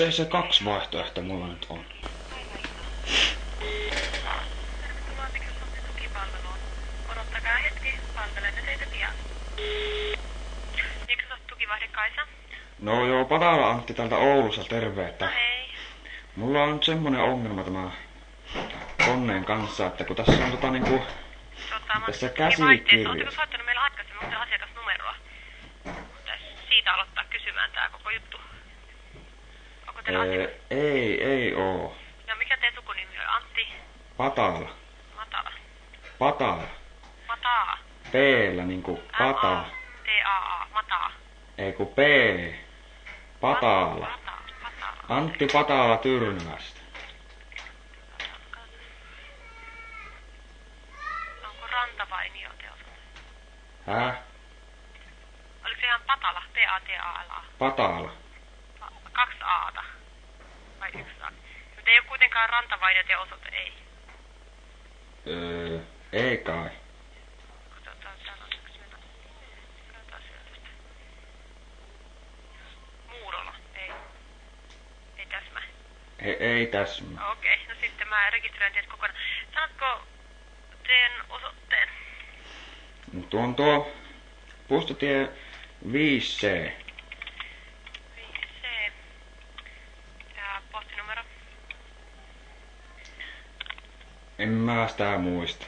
se se kaksi vaihtoehtoa mulla nyt on. No joo, Patala Antti täältä Oulussa, terve, No että hei. mulla on nyt semmonen ongelma tämä koneen kanssa, että kun tässä on tota niinku, Tota, Tässä käsikirjassa. Oletteko soittanut meillä aikaisemmin asiakasnumeroa? Pitäis siitä aloittaa kysymään tää koko juttu. Ee, ei, ei oo. Ja mikä teidän sukunimi on? Antti Patala, Matala. Patala, Mataa. p niinku pata, M-A-T-A-A. Mataa. ei ku p, Patala. Antti Patala Tyrnävästä. Onko Rantavainio teossa? Häh? Oliko se ihan Patala? P-A-T-A-L-A. Patala. Kaksi Aata. A. Mutta ei ole kuitenkaan Rantavainio ja osoite, ei. Öö, ei kai. Katsotaan. Katsotaan sieltä. Muurola, ei. Ei täsmä. Ei, ei täsmä. Okei, no sitten mä rekisteröin teidät kokonaan. Sanotko teidän osoitteen? Tuo on tuo Pustotie 5C. 5C. Ja postinumero? En mä sitä muista.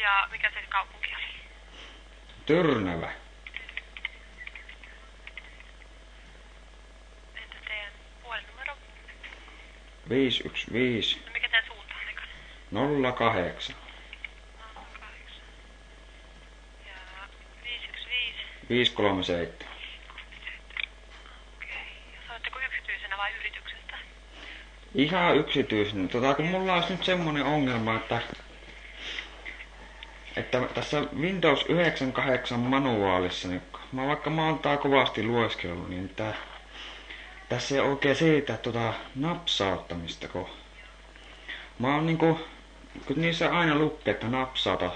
Ja mikä se kaupunki oli? Tyrnävä. Entä teidän puhelinnumero? 515 No mikä teidän suunta on ekana? 08 8. Ja 515. 537. Okei. Ja soitteko yksityisenä vai yrityksestä? Ihan yksityisen. Tota, kun mulla olisi nyt semmonen ongelma, että että tässä Windows 98 manuaalissa, niin mä vaikka mä tää kovasti lueskellut, niin tää, tässä ei oikein siitä tota napsauttamista, kun mä oon niinku, kun niissä aina lukee, että napsauta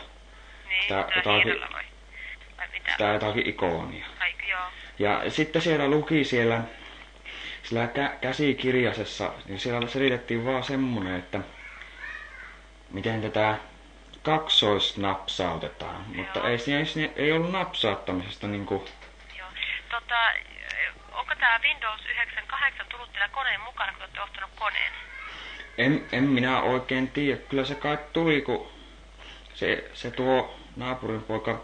Niin, Tää- jotakin- hienolla vai? Vai mitä? tää jotakin ikonia. Ai, joo. Ja sitten siellä luki siellä, sillä kä- käsikirjasessa, niin siellä selitettiin vaan semmonen, että miten tätä kaksoisnapsautetaan. Mutta Joo. ei, siinä, siinä ei ollut napsauttamisesta niinku, Joo. Tota, onko tää Windows 98 tullut teillä koneen mukana, kun olette ostanut koneen? en, en minä oikein tiedä. Kyllä se kai tuli, kun se, se tuo naapurin poika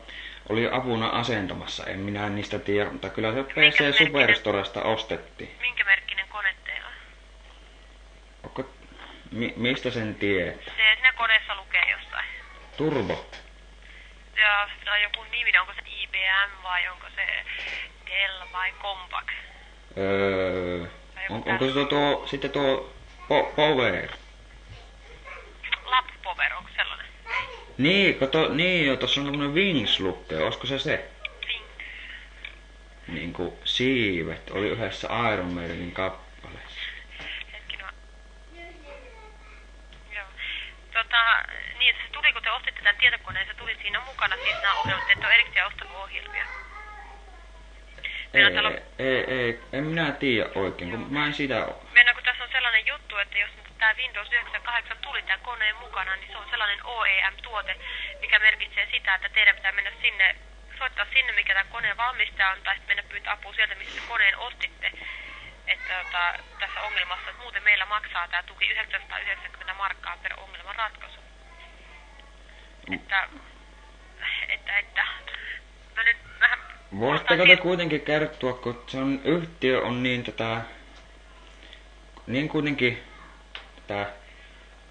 oli apuna asentamassa. En minä niistä tiedä, mutta kyllä se PC? Superstoresta ostettiin. Minkä merkkinen kone teillä on? Onko, mi, mistä sen tiedät? Se siinä koneessa lukee jossain. Turbo. Ja tai joku nimi, onko se IBM vai onko se Dell vai Compaq? Öö, on, onko se tuo, tuo sitten tuo po, Power? Lappover, onko sellainen? Niin, kato, niin jo, tuossa on tämmönen Wings lukee, olisiko se se? Think. Niinku siivet, oli yhdessä Iron Maidenin kappaleessa. Hetkinen. Joo. Tota, niin se tuli, kun te ostitte tämän tietokoneen, se tuli siinä mukana siis nämä ohjelmat, että on erikseen ostanut ohjelmia. Ei, täällä ei, ei, en minä tiedä oikein, kun mä en sitä oo. Mennään, kun tässä on sellainen juttu, että jos nyt tämä Windows 98 tuli tämän koneen mukana, niin se on sellainen OEM-tuote, mikä merkitsee sitä, että teidän pitää mennä sinne, soittaa sinne, mikä tämä koneen valmistaja on, tai sitten mennä pyytää apua sieltä, missä koneen ostitte. Että tota, tässä ongelmassa, että muuten meillä maksaa tämä tuki 990 markkaa per ongelman ratkaisu. Että, että, että, mä nyt vähän... Voisitteko te kuitenkin kertoa, kun se on, yhtiö on niin tätä, niin kuitenkin tätä,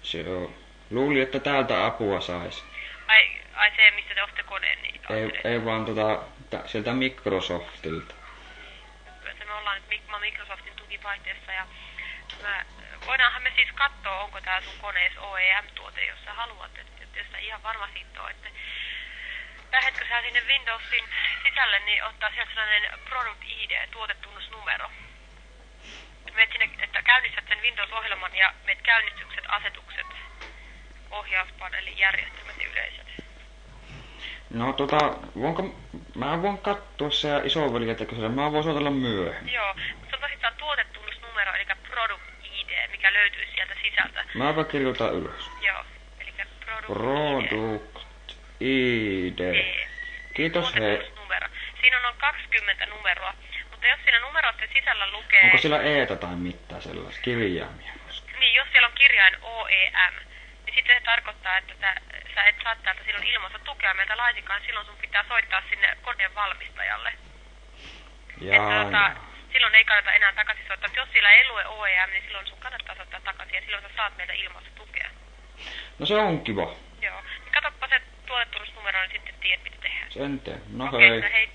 se on, luuli, että täältä apua saisi. Ai, ai se, mistä te ostitte koneen, niin... Ei, ei vaan tota, tä- sieltä Microsoftilta. että me ollaan nyt Microsoftin tukivaihteessa ja mä, voidaanhan me siis katsoa, onko tää sun koneessa OEM-tuote, jos sä haluat, että jos sä ihan varma siitä on, että lähdetkö sä sinne Windowsin sisälle, niin ottaa sieltä sellainen Product ID, tuotetunnusnumero. Meet sinne, käynnistät sen Windows-ohjelman ja meet käynnistykset, asetukset, ohjauspaneelin järjestelmät ja yleiset. No tota, voinko, mä voin katsoa se ja isoveli, että kyllä mä voin soitella myöhemmin. Joo, mutta se on tosissaan tuotetunnusnumero, eli mikä löytyisi sieltä sisältä. Mäpä kirjoitan ylös. Joo, eli product, Product ID. ID. Kiitos hei. Siinä on noin 20 numeroa, mutta jos siinä numeroiden sisällä lukee... Onko sillä eetä tai mitään sellaista kirjaimia? Niin, jos siellä on kirjain OEM, niin sitten se tarkoittaa, että tä, sä et saa täältä silloin ilmasta tukea meiltä laisinkaan, silloin sun pitää soittaa sinne koneen valmistajalle. Jaa, että, tota, jaa. silloin ei kannata enää takaisin soittaa. Mutta jos siellä ei lue OEM, niin silloin sun kannattaa soittaa takaisin ja silloin sä saat meiltä ilmasta tukea. No se on kiva. Joo. Niin katsoppa se tuotetunnusnumero, niin sitten tiedät, mitä tehdään. Sen teen. No Okei, hei. no hei.